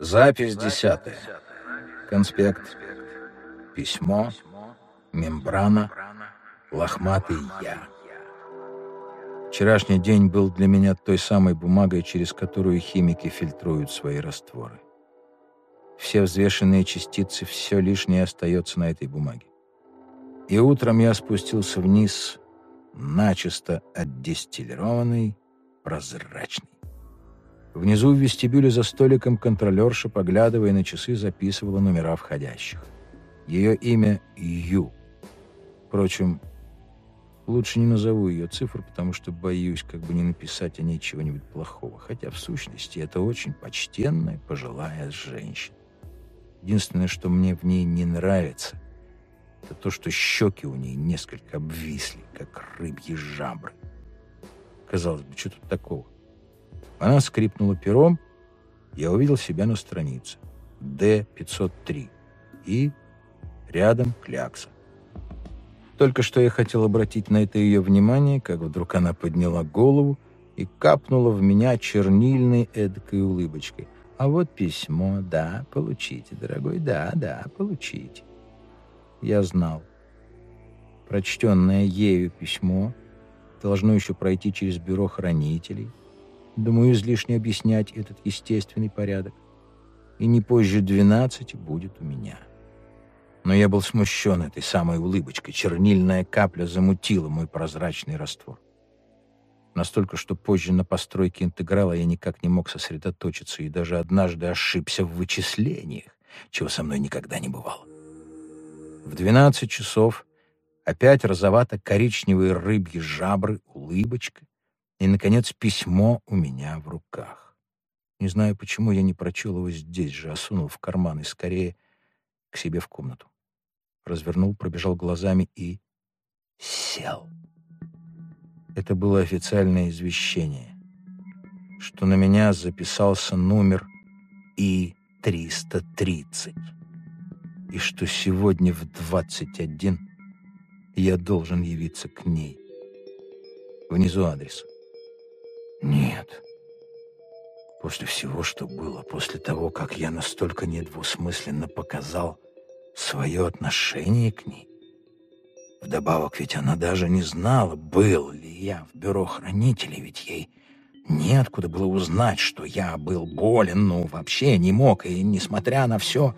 Запись десятая. Конспект. Письмо. Мембрана. Лохматый я. Вчерашний день был для меня той самой бумагой, через которую химики фильтруют свои растворы. Все взвешенные частицы, все лишнее остается на этой бумаге. И утром я спустился вниз, начисто отдистиллированный, прозрачный. Внизу в вестибюле за столиком контролерша, поглядывая на часы, записывала номера входящих. Ее имя Ю. Впрочем, лучше не назову ее цифр, потому что боюсь как бы не написать о ней чего-нибудь плохого. Хотя, в сущности, это очень почтенная, пожилая женщина. Единственное, что мне в ней не нравится, это то, что щеки у ней несколько обвисли, как рыбьи жабры. Казалось бы, что тут такого? Она скрипнула пером, я увидел себя на странице. Д-503. И рядом клякса. Только что я хотел обратить на это ее внимание, как вдруг она подняла голову и капнула в меня чернильной эдакой улыбочкой. «А вот письмо, да, получите, дорогой, да, да, получите». Я знал. Прочтенное ею письмо должно еще пройти через бюро хранителей, Думаю, излишне объяснять этот естественный порядок. И не позже двенадцати будет у меня. Но я был смущен этой самой улыбочкой. Чернильная капля замутила мой прозрачный раствор. Настолько, что позже на постройке интеграла я никак не мог сосредоточиться и даже однажды ошибся в вычислениях, чего со мной никогда не бывало. В двенадцать часов опять розовато-коричневые рыбьи жабры, улыбочка, и, наконец, письмо у меня в руках. Не знаю, почему я не прочел его здесь же, а сунул в карман и скорее к себе в комнату. Развернул, пробежал глазами и сел. Это было официальное извещение, что на меня записался номер И-330, и что сегодня в 21 я должен явиться к ней. Внизу адрес. Нет. После всего, что было, после того, как я настолько недвусмысленно показал свое отношение к ней, вдобавок ведь она даже не знала, был ли я в бюро хранителей, ведь ей неоткуда было узнать, что я был болен, ну, вообще не мог, и, несмотря на все,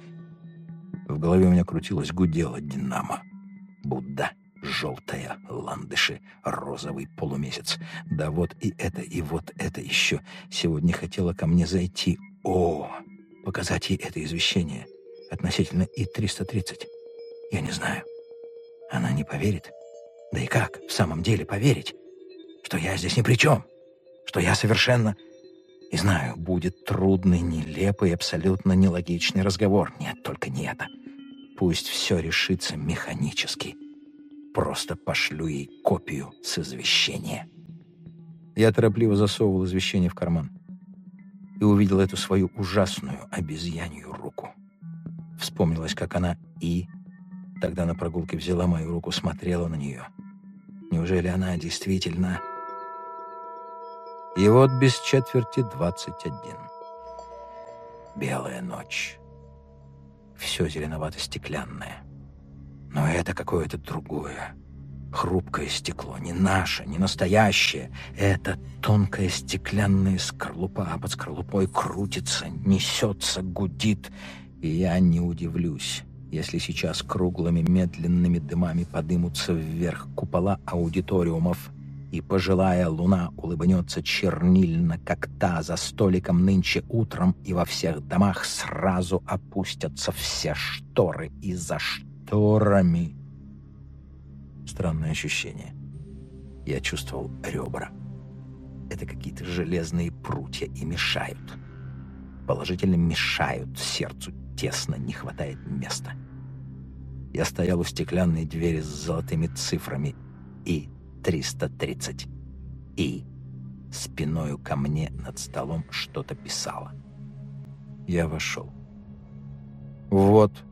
в голове у меня крутилось гудело «Динамо». Будда желтая, ландыши, розовый полумесяц. Да вот и это, и вот это еще. Сегодня хотела ко мне зайти. О, показать ей это извещение относительно И-330. Я не знаю. Она не поверит. Да и как в самом деле поверить, что я здесь ни при чем, что я совершенно... И знаю, будет трудный, нелепый, абсолютно нелогичный разговор. Нет, только не это. Пусть все решится механически просто пошлю ей копию с извещения. Я торопливо засовывал извещение в карман и увидел эту свою ужасную обезьянью руку. Вспомнилось, как она и тогда на прогулке взяла мою руку, смотрела на нее. Неужели она действительно... И вот без четверти двадцать один. Белая ночь. Все зеленовато-стеклянное. Но это какое-то другое. Хрупкое стекло, не наше, не настоящее. Это тонкая стеклянная скорлупа, а под скорлупой крутится, несется, гудит. И я не удивлюсь, если сейчас круглыми медленными дымами подымутся вверх купола аудиториумов, и пожилая луна улыбнется чернильно, как та за столиком нынче утром, и во всех домах сразу опустятся все шторы и за шторы шторами. Странное ощущение. Я чувствовал ребра. Это какие-то железные прутья и мешают. Положительно мешают сердцу. Тесно, не хватает места. Я стоял у стеклянной двери с золотыми цифрами и 330. И спиною ко мне над столом что-то писала. Я вошел. Вот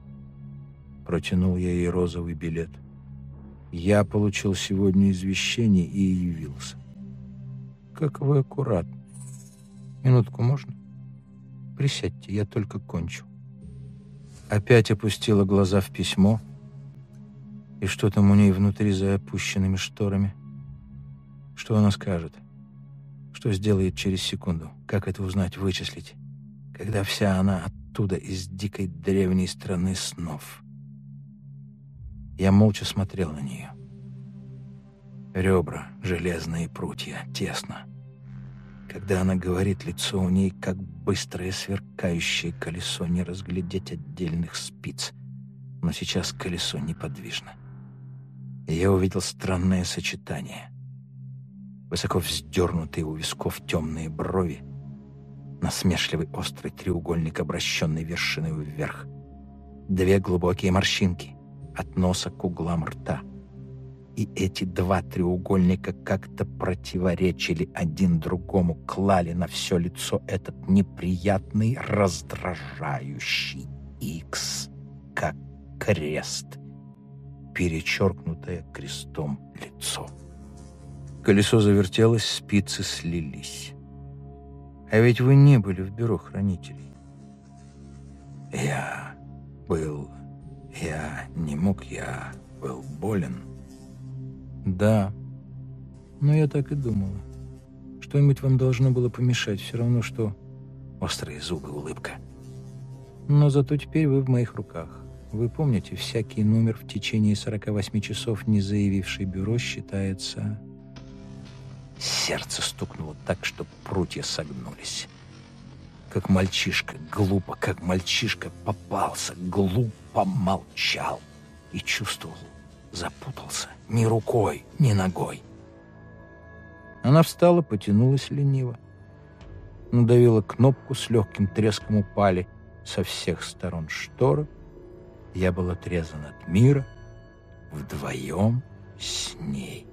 Протянул я ей розовый билет. Я получил сегодня извещение и явился. Как вы аккуратны. Минутку можно? присядьте, я только кончу». Опять опустила глаза в письмо. И что там у ней внутри за опущенными шторами? Что она скажет? Что сделает через секунду? Как это узнать, вычислить? Когда вся она оттуда, из дикой древней страны снов. Я молча смотрел на нее. Ребра, железные прутья, тесно. Когда она говорит, лицо у ней как быстрое сверкающее колесо, не разглядеть отдельных спиц. Но сейчас колесо неподвижно. И я увидел странное сочетание. Высоко вздернутые у висков темные брови, насмешливый острый треугольник, обращенный вершиной вверх, две глубокие морщинки от носа к углам рта — и эти два треугольника как-то противоречили один другому, клали на все лицо этот неприятный, раздражающий X, как крест, перечеркнутое крестом лицо. Колесо завертелось, спицы слились. А ведь вы не были в бюро хранителей. Я был... Я не мог, я был болен. «Да. Но я так и думала. Что-нибудь вам должно было помешать, все равно, что...» Острые зубы, улыбка. «Но зато теперь вы в моих руках. Вы помните, всякий номер в течение 48 часов, не заявивший бюро, считается...» Сердце стукнуло так, что прутья согнулись. Как мальчишка, глупо, как мальчишка попался, глупо молчал и чувствовал, запутался ни рукой, ни ногой. Она встала, потянулась лениво. Надавила кнопку, с легким треском упали со всех сторон шторы. Я был отрезан от мира вдвоем с ней.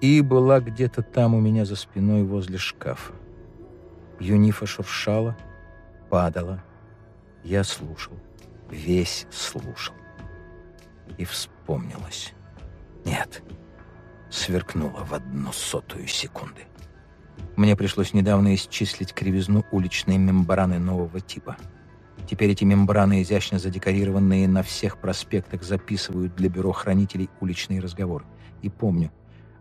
И была где-то там у меня за спиной возле шкафа. Юнифа шуршала, падала. Я слушал, весь слушал. И вспомнилось. Нет, сверкнуло в одну сотую секунды. Мне пришлось недавно исчислить кривизну уличной мембраны нового типа. Теперь эти мембраны, изящно задекорированные на всех проспектах, записывают для бюро хранителей уличный разговор. И помню,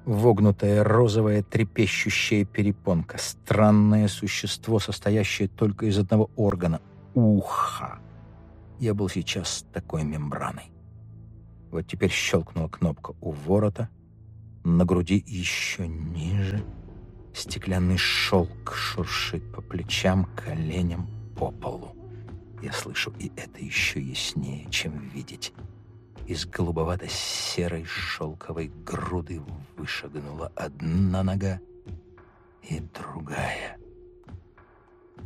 вогнутая розовая трепещущая перепонка, странное существо, состоящее только из одного органа — уха. Я был сейчас такой мембраной. Вот теперь щелкнула кнопка у ворота, на груди еще ниже. Стеклянный шелк шуршит по плечам, коленям, по полу. Я слышу и это еще яснее, чем видеть. Из голубовато-серой шелковой груды вышагнула одна нога и другая.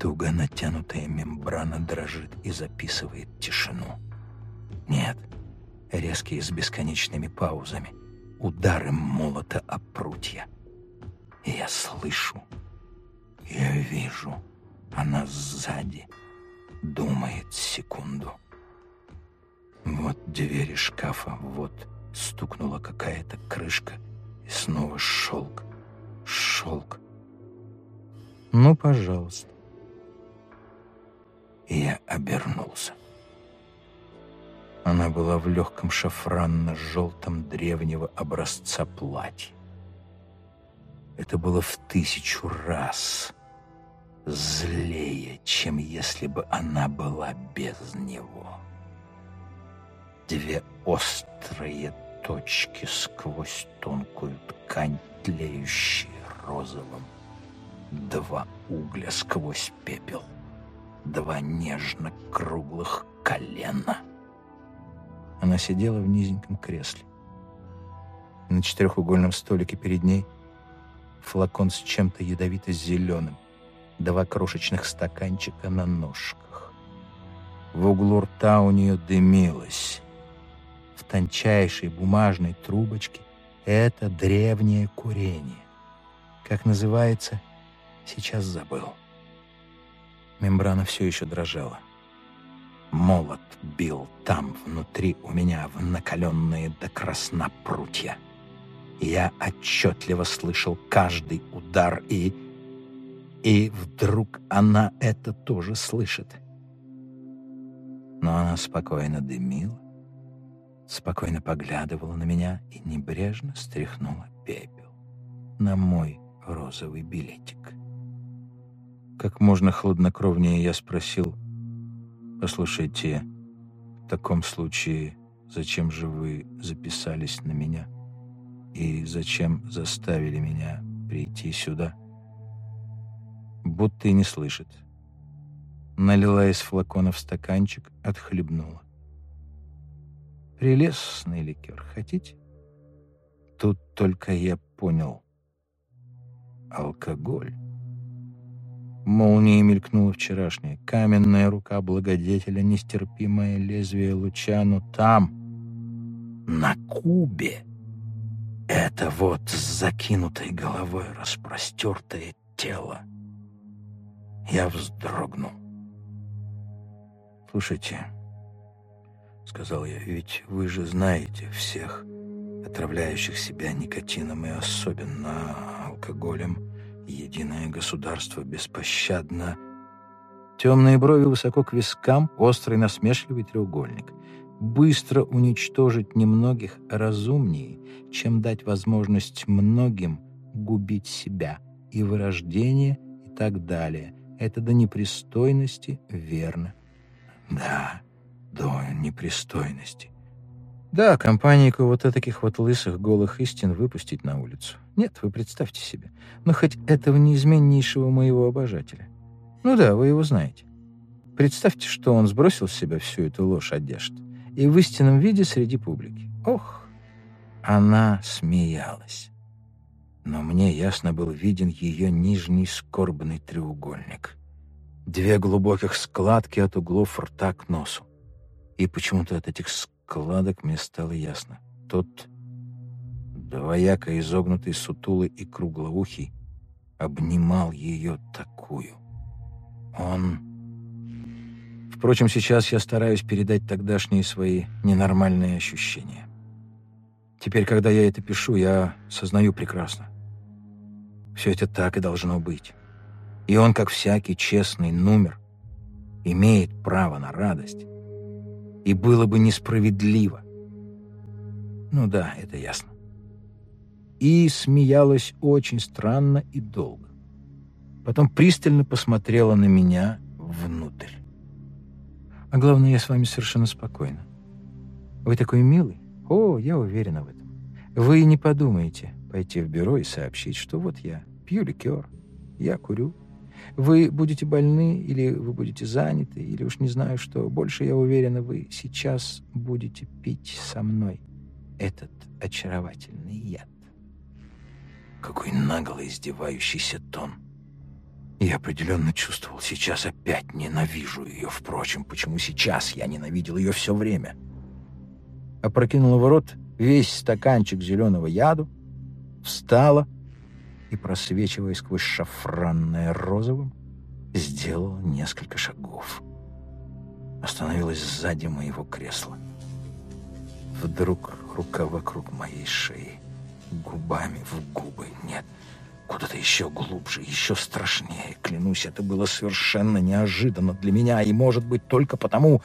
Туго натянутая мембрана дрожит и записывает тишину. Нет, — резкие с бесконечными паузами, удары молота о прутья. Я слышу, я вижу, она сзади думает секунду. Вот двери шкафа, вот стукнула какая-то крышка, и снова шелк, шелк. Ну, пожалуйста. И я обернулся. Она была в легком шафранно-желтом древнего образца платья. Это было в тысячу раз злее, чем если бы она была без него. Две острые точки сквозь тонкую ткань, тлеющие розовым. Два угля сквозь пепел. Два нежно-круглых колена — она сидела в низеньком кресле. На четырехугольном столике перед ней флакон с чем-то ядовито-зеленым, два крошечных стаканчика на ножках. В углу рта у нее дымилось. В тончайшей бумажной трубочке это древнее курение. Как называется, сейчас забыл. Мембрана все еще дрожала. Молот бил там, внутри у меня, в накаленные до красна прутья. Я отчетливо слышал каждый удар и... И вдруг она это тоже слышит. Но она спокойно дымила, спокойно поглядывала на меня и небрежно стряхнула пепел на мой розовый билетик. Как можно хладнокровнее я спросил, «Послушайте, в таком случае зачем же вы записались на меня? И зачем заставили меня прийти сюда?» Будто и не слышит. Налила из флакона в стаканчик, отхлебнула. Прелестный ликер. Хотите? Тут только я понял. Алкоголь. Молнией мелькнула вчерашняя. Каменная рука благодетеля, нестерпимое лезвие луча, но там, на кубе, это вот с закинутой головой распростертое тело. Я вздрогнул. «Слушайте», — сказал я, — «ведь вы же знаете всех отравляющих себя никотином и особенно алкоголем. Единое государство беспощадно». Темные брови высоко к вискам, острый насмешливый треугольник. Быстро уничтожить немногих разумнее, чем дать возможность многим губить себя и вырождение и так далее. Это до непристойности верно. Да, до непристойности. Да, компанийку вот таких вот лысых голых истин выпустить на улицу. Нет, вы представьте себе. Но хоть этого неизменнейшего моего обожателя. Ну да, вы его знаете. Представьте, что он сбросил с себя всю эту ложь одежд и в истинном виде среди публики. Ох, она смеялась. Но мне ясно был виден ее нижний скорбный треугольник — Две глубоких складки от углов рта к носу. И почему-то от этих складок мне стало ясно. Тот двояко изогнутый, сутулый и круглоухий обнимал ее такую. Он... Впрочем, сейчас я стараюсь передать тогдашние свои ненормальные ощущения. Теперь, когда я это пишу, я сознаю прекрасно. Все это так и должно быть. И он, как всякий честный номер, имеет право на радость. И было бы несправедливо. Ну да, это ясно. И смеялась очень странно и долго. Потом пристально посмотрела на меня внутрь. А главное, я с вами совершенно спокойна. Вы такой милый. О, я уверена в этом. Вы не подумаете пойти в бюро и сообщить, что вот я пью ликер, я курю, вы будете больны, или вы будете заняты, или уж не знаю что. Больше, я уверена, вы сейчас будете пить со мной этот очаровательный яд. Какой нагло издевающийся тон. Я определенно чувствовал, сейчас опять ненавижу ее. Впрочем, почему сейчас я ненавидел ее все время? Опрокинула в рот весь стаканчик зеленого яду, встала — и, просвечивая сквозь шафранное розовым, сделала несколько шагов. Остановилась сзади моего кресла. Вдруг рука вокруг моей шеи, губами в губы. Нет, куда-то еще глубже, еще страшнее. Клянусь, это было совершенно неожиданно для меня, и, может быть, только потому...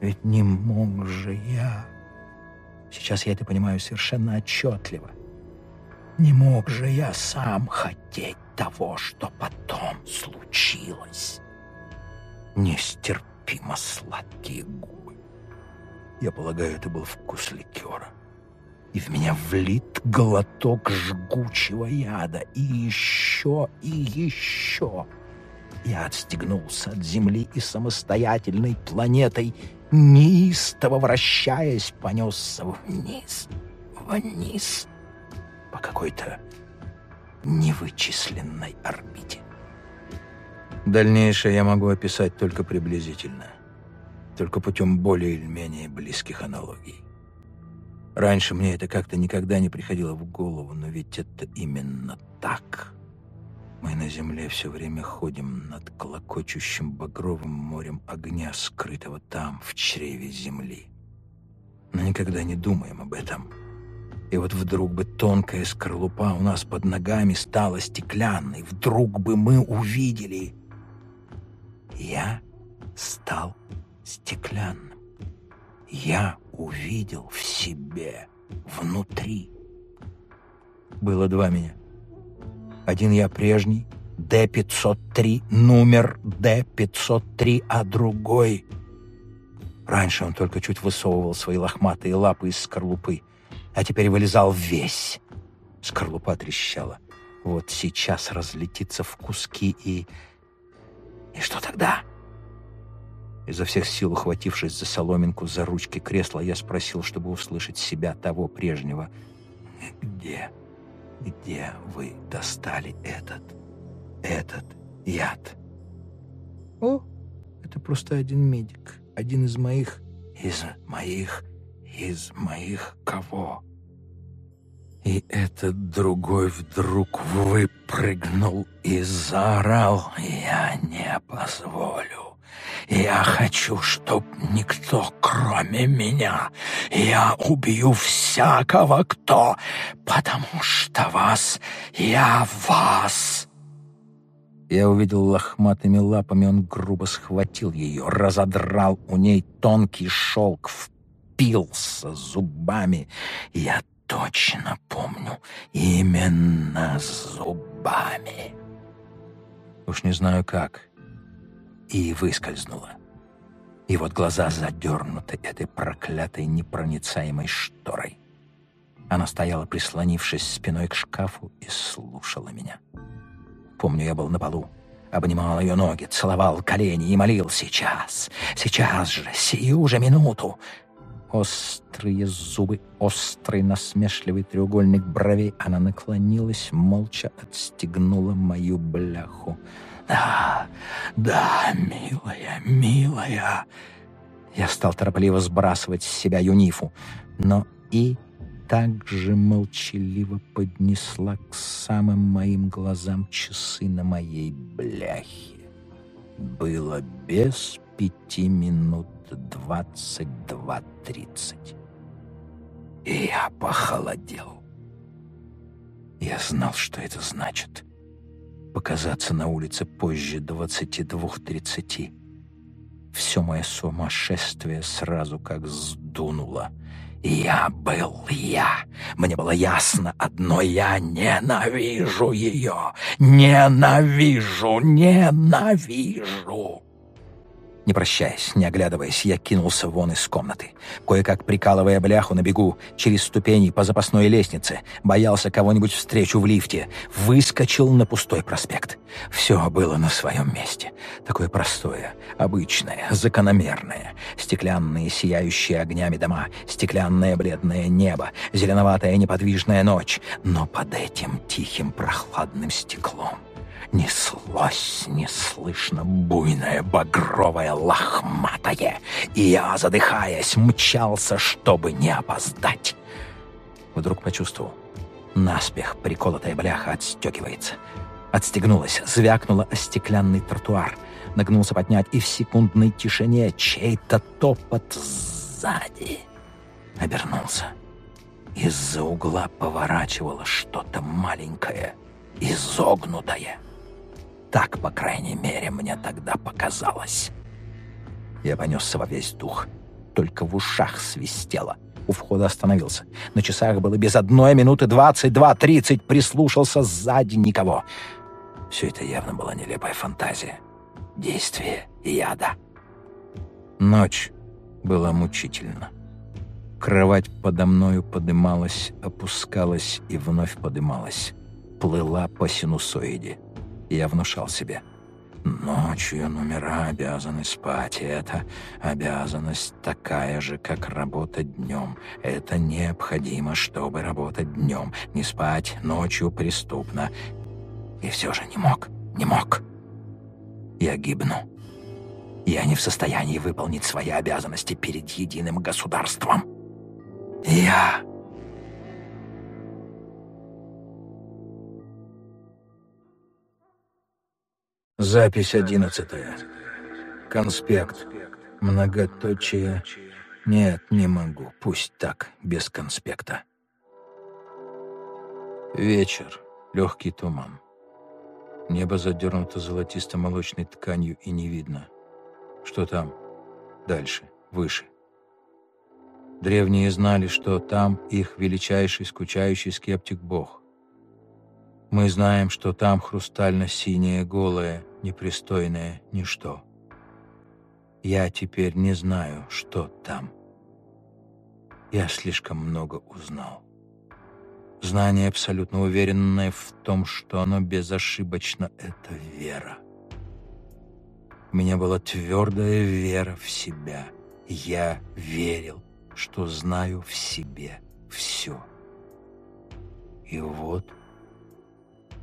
Ведь не мог же я... Сейчас я это понимаю совершенно отчетливо. Не мог же я сам хотеть того, что потом случилось. Нестерпимо сладкие губы. Я полагаю, это был вкус ликера. И в меня влит глоток жгучего яда. И еще, и еще. Я отстегнулся от земли и самостоятельной планетой, неистово вращаясь, понесся вниз, вниз, по какой-то невычисленной орбите. Дальнейшее я могу описать только приблизительно, только путем более или менее близких аналогий. Раньше мне это как-то никогда не приходило в голову, но ведь это именно так. Мы на Земле все время ходим над колокочущим багровым морем огня, скрытого там, в чреве Земли. Но никогда не думаем об этом. И вот вдруг бы тонкая скорлупа у нас под ногами стала стеклянной. Вдруг бы мы увидели. Я стал стеклянным. Я увидел в себе, внутри. Было два меня. Один я прежний, Д-503, номер Д-503, а другой... Раньше он только чуть высовывал свои лохматые лапы из скорлупы а теперь вылезал весь. Скорлупа трещала. Вот сейчас разлетится в куски и... И что тогда? Изо всех сил ухватившись за соломинку, за ручки кресла, я спросил, чтобы услышать себя того прежнего. «Где, где вы достали этот, этот яд?» «О, это просто один медик, один из моих, из моих из моих кого? И этот другой вдруг выпрыгнул и заорал «Я не позволю! Я хочу, чтоб никто, кроме меня, я убью всякого, кто, потому что вас, я вас!» Я увидел лохматыми лапами, он грубо схватил ее, разодрал у ней тонкий шелк впился зубами. Я точно помню, именно зубами. Уж не знаю как. И выскользнула. И вот глаза задернуты этой проклятой непроницаемой шторой. Она стояла, прислонившись спиной к шкафу, и слушала меня. Помню, я был на полу, обнимал ее ноги, целовал колени и молил «Сейчас, сейчас же, сию же минуту!» острые зубы, острый насмешливый треугольник бровей. Она наклонилась, молча отстегнула мою бляху. «Да, да, милая, милая!» Я стал торопливо сбрасывать с себя юнифу, но и так же молчаливо поднесла к самым моим глазам часы на моей бляхе. Было без пяти минут 22.30. И я похолодел. Я знал, что это значит. Показаться на улице позже 22.30. Все мое сумасшествие сразу как сдунуло. Я был я. Мне было ясно одно, я ненавижу ее. Ненавижу, ненавижу. Не прощаясь, не оглядываясь, я кинулся вон из комнаты. Кое-как прикалывая бляху на бегу, через ступени по запасной лестнице, боялся кого-нибудь встречу в лифте, выскочил на пустой проспект. Все было на своем месте. Такое простое, обычное, закономерное. Стеклянные, сияющие огнями дома, стеклянное бледное небо, зеленоватая неподвижная ночь. Но под этим тихим прохладным стеклом неслось неслышно буйное, багровое, лохматое, и я, задыхаясь, мчался, чтобы не опоздать. Вдруг почувствовал, наспех приколотая бляха отстегивается. Отстегнулась, звякнула о стеклянный тротуар, нагнулся поднять, и в секундной тишине чей-то топот сзади. Обернулся. Из-за угла поворачивало что-то маленькое, изогнутое. Так, по крайней мере, мне тогда показалось. Я понесся во весь дух. Только в ушах свистело. У входа остановился. На часах было без одной минуты двадцать два тридцать. Прислушался сзади никого. Все это явно была нелепая фантазия. Действие яда. Ночь была мучительна. Кровать подо мною подымалась, опускалась и вновь подымалась. Плыла по синусоиде. Я внушал себе. Ночью номера обязаны спать, и это обязанность такая же, как работа днем. Это необходимо, чтобы работать днем. Не спать ночью преступно. И все же не мог, не мог. Я гибну. Я не в состоянии выполнить свои обязанности перед единым государством. Я Запись одиннадцатая. Конспект. Многоточие. Нет, не могу. Пусть так, без конспекта. Вечер. Легкий туман. Небо задернуто золотисто-молочной тканью и не видно. Что там? Дальше, выше. Древние знали, что там их величайший скучающий скептик-бог. Мы знаем, что там хрустально-синее, голое, непристойное ничто. Я теперь не знаю, что там. Я слишком много узнал. Знание, абсолютно уверенное в том, что оно безошибочно — это вера. У меня была твердая вера в себя. Я верил, что знаю в себе все. И вот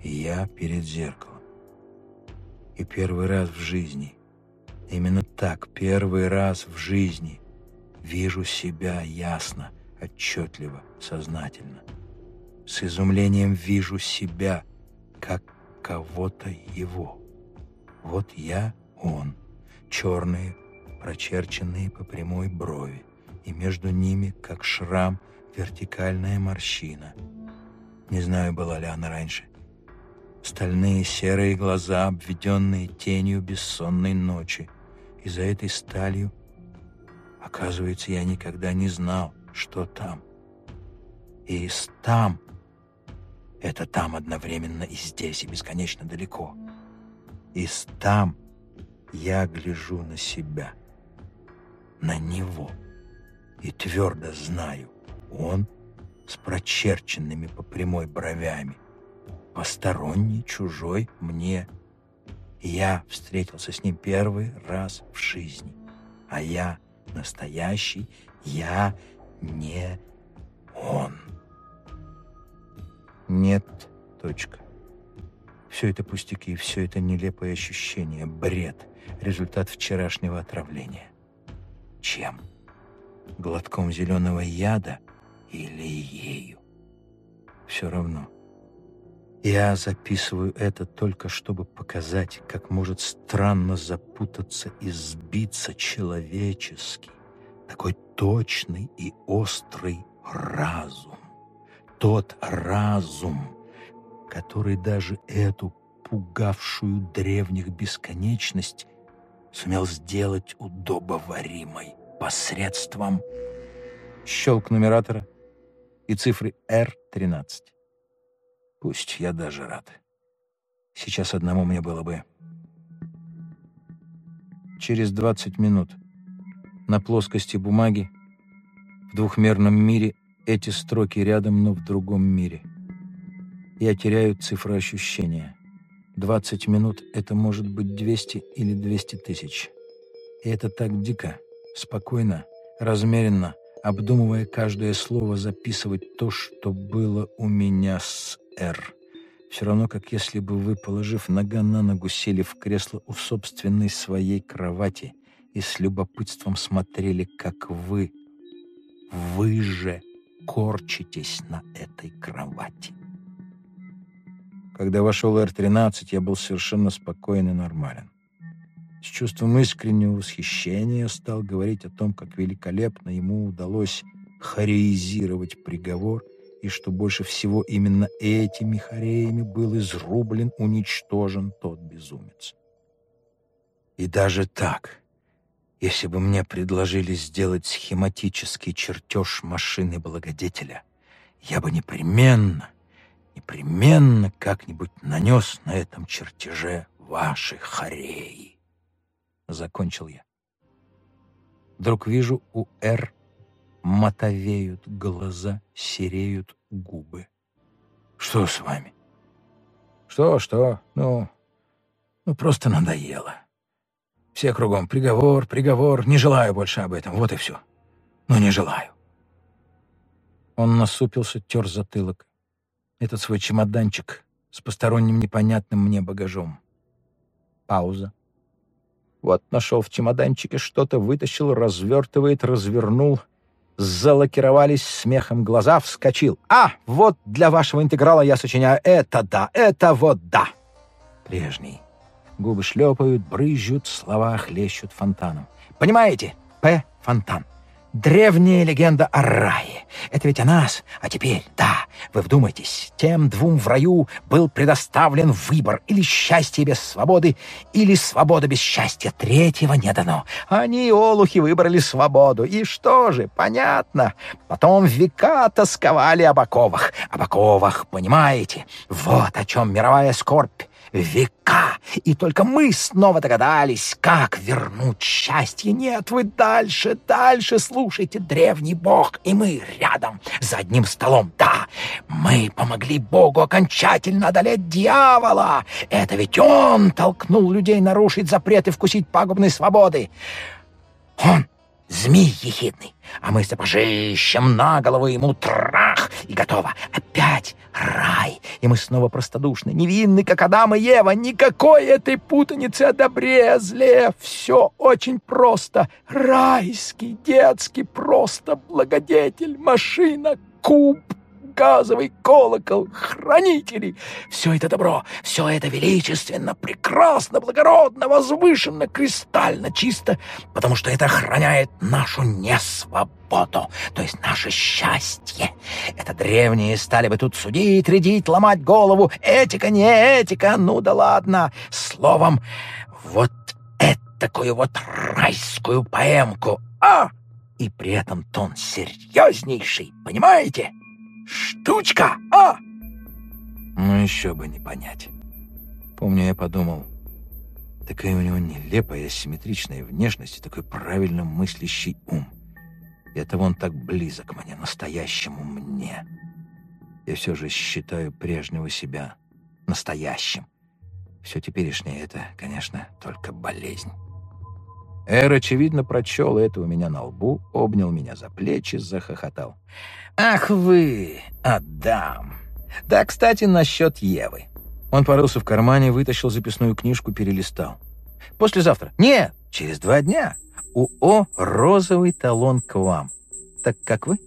я перед зеркалом. И первый раз в жизни, именно так, первый раз в жизни вижу себя ясно, отчетливо, сознательно — с изумлением вижу себя, как кого-то его. Вот я, он, черные, прочерченные по прямой брови, и между ними, как шрам, вертикальная морщина. Не знаю, была ли она раньше. Стальные серые глаза, обведенные тенью бессонной ночи. И за этой сталью, оказывается, я никогда не знал, что там. И из там это там одновременно и здесь, и бесконечно далеко. И с там я гляжу на себя, на него, и твердо знаю, он с прочерченными по прямой бровями, посторонний, чужой мне. Я встретился с ним первый раз в жизни, а я настоящий, я не он. Нет, точка. Все это пустяки, все это нелепое ощущение, бред, результат вчерашнего отравления. Чем? Глотком зеленого яда или ею? Все равно. Я записываю это только чтобы показать, как может странно запутаться и сбиться человеческий, такой точный и острый разум тот разум, который даже эту пугавшую древних бесконечность сумел сделать удобоваримой посредством щелк нумератора и цифры R13. Пусть я даже рад. Сейчас одному мне было бы... Через 20 минут на плоскости бумаги в двухмерном мире эти строки рядом, но в другом мире. Я теряю цифры ощущения. 20 минут — это может быть 200 или 200 тысяч. И это так дико, спокойно, размеренно, обдумывая каждое слово, записывать то, что было у меня с «Р». Все равно, как если бы вы, положив нога на ногу, сели в кресло у собственной своей кровати и с любопытством смотрели, как вы, вы же корчитесь на этой кровати. Когда вошел Р-13, я был совершенно спокоен и нормален. С чувством искреннего восхищения стал говорить о том, как великолепно ему удалось хореизировать приговор, и что больше всего именно этими хореями был изрублен, уничтожен тот безумец. И даже так если бы мне предложили сделать схематический чертеж машины благодетеля, я бы непременно, непременно как-нибудь нанес на этом чертеже ваши хореи. Закончил я. Вдруг вижу, у Р мотовеют глаза, сереют губы. Что с вами? Что, что? Ну, ну просто надоело. Все кругом приговор, приговор. Не желаю больше об этом. Вот и все. Но не желаю. Он насупился, тер затылок. Этот свой чемоданчик с посторонним непонятным мне багажом. Пауза. Вот нашел в чемоданчике что-то, вытащил, развертывает, развернул. Залакировались смехом глаза, вскочил. «А, вот для вашего интеграла я сочиняю. Это да, это вот да!» Прежний. Губы шлепают, брызжут, слова хлещут фонтаном. Понимаете? П. Фонтан. Древняя легенда о рае. Это ведь о нас. А теперь, да, вы вдумайтесь, тем двум в раю был предоставлен выбор или счастье без свободы, или свобода без счастья. Третьего не дано. Они, олухи, выбрали свободу. И что же, понятно. Потом века тосковали об оковах. Об оковах, понимаете? Вот о чем мировая скорбь века, и только мы снова догадались, как вернуть счастье. Нет, вы дальше, дальше слушайте, древний бог, и мы рядом, за одним столом. Да, мы помогли богу окончательно одолеть дьявола. Это ведь он толкнул людей нарушить запреты вкусить пагубной свободы. Он Змей ехидный, а мы сапожищем на голову ему трах, и готово. Опять рай, и мы снова простодушны, невинны, как Адам и Ева. Никакой этой путаницы о добре, о зле. Все очень просто. Райский, детский, просто благодетель, машина, куб газовый колокол, хранители. Все это добро, все это величественно, прекрасно, благородно, возвышенно, кристально чисто, потому что это охраняет нашу несвободу, то есть наше счастье. Это древние стали бы тут судить, рядить, ломать голову. Этика, не этика, ну да ладно. Словом, вот такую вот райскую поэмку, а! И при этом тон серьезнейший, понимаете? Штучка, а!» Ну, еще бы не понять. Помню, я подумал, такая у него нелепая, асимметричная внешность и такой правильно мыслящий ум. И это он так близок мне, настоящему мне. Я все же считаю прежнего себя настоящим. Все теперешнее — это, конечно, только болезнь. Эр, очевидно, прочел это у меня на лбу, обнял меня за плечи, захохотал. «Ах вы, Адам! Да, кстати, насчет Евы». Он порылся в кармане, вытащил записную книжку, перелистал. «Послезавтра». «Нет, через два дня. У О розовый талон к вам. Так как вы?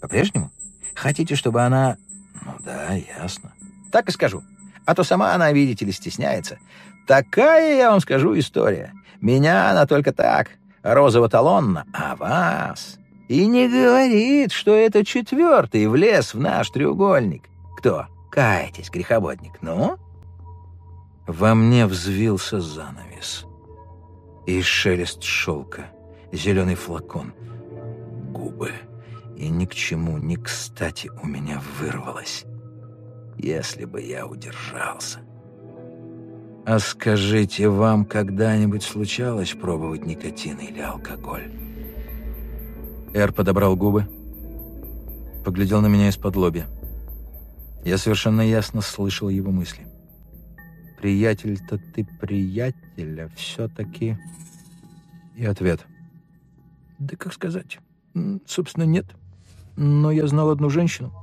По-прежнему? Хотите, чтобы она...» «Ну да, ясно». «Так и скажу. А то сама она, видите ли, стесняется. Такая, я вам скажу, история. Меня она только так, розово-талонно, а вас... И не говорит, что это четвертый влез в наш треугольник. Кто? Кайтесь, греховодник, ну?» Во мне взвился занавес. И шелест шелка, зеленый флакон, губы. И ни к чему, ни кстати у меня вырвалось. Если бы я удержался. А скажите, вам когда-нибудь случалось пробовать никотин или алкоголь? Эр подобрал губы, поглядел на меня из-под лобья. Я совершенно ясно слышал его мысли. «Приятель-то ты приятеля все-таки...» И ответ. «Да как сказать? Собственно, нет. Но я знал одну женщину».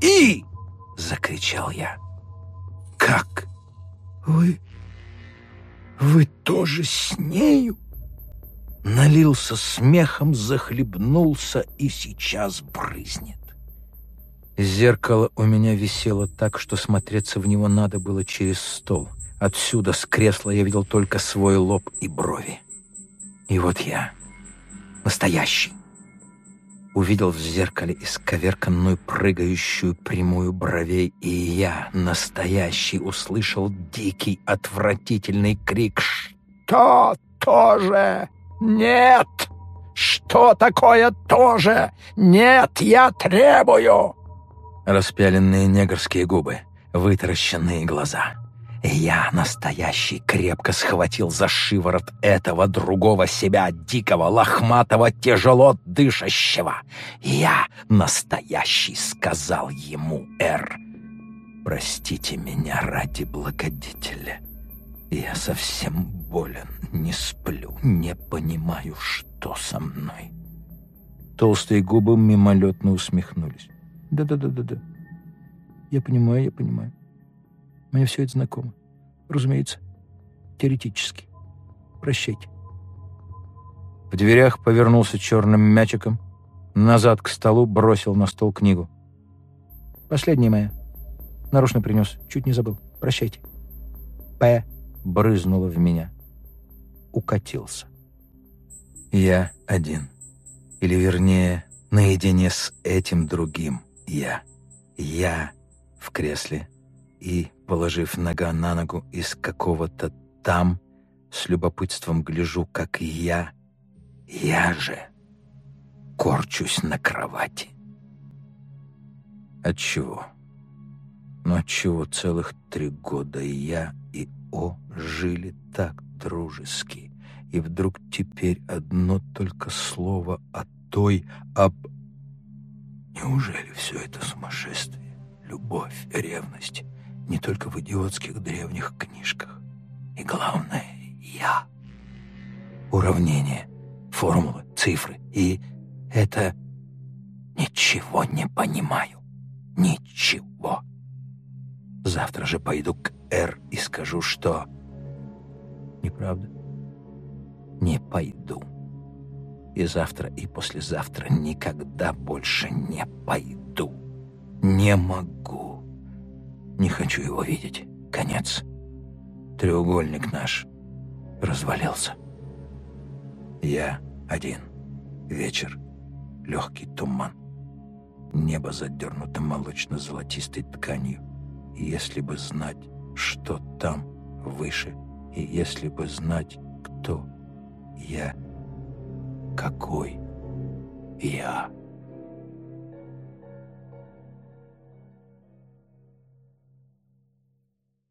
«И!» — закричал я. «Как? Вы вы тоже с нею?» Налился смехом, захлебнулся и сейчас брызнет. Зеркало у меня висело так, что смотреться в него надо было через стол. Отсюда, с кресла, я видел только свой лоб и брови. И вот я, настоящий, увидел в зеркале исковерканную прыгающую прямую бровей, и я, настоящий, услышал дикий, отвратительный крик «Что тоже? Нет! Что такое тоже? Нет, я требую!» Распяленные негрские губы, вытаращенные глаза — я, настоящий, крепко схватил за шиворот этого другого себя, дикого, лохматого, тяжело дышащего. Я, настоящий, сказал ему Эр. «Простите меня ради благодетеля. Я совсем болен, не сплю, не понимаю, что со мной». Толстые губы мимолетно усмехнулись. «Да-да-да-да-да. Я понимаю, я понимаю. Мне все это знакомо. Разумеется, теоретически. Прощайте. В дверях повернулся черным мячиком, назад к столу бросил на стол книгу. Последняя моя. Нарочно принес, чуть не забыл. Прощайте. П. брызнула в меня. Укатился. Я один. Или, вернее, наедине с этим другим «я». «Я» в кресле и, положив нога на ногу из какого-то там, с любопытством гляжу, как я, я же, корчусь на кровати. Отчего? Но отчего целых три года я и О жили так дружески, и вдруг теперь одно только слово о той, об... Неужели все это сумасшествие, любовь, ревность не только в идиотских древних книжках? И главное, я. Уравнения, формулы, цифры. И это ничего не понимаю. Ничего. Завтра же пойду к Р и скажу, что... Неправда? Не пойду. И завтра, и послезавтра никогда больше не пойду. Не могу. Не хочу его видеть. Конец. Треугольник наш развалился. Я один. Вечер. Легкий туман. Небо задернуто молочно-золотистой тканью. Если бы знать, что там выше, и если бы знать, кто я, какой я.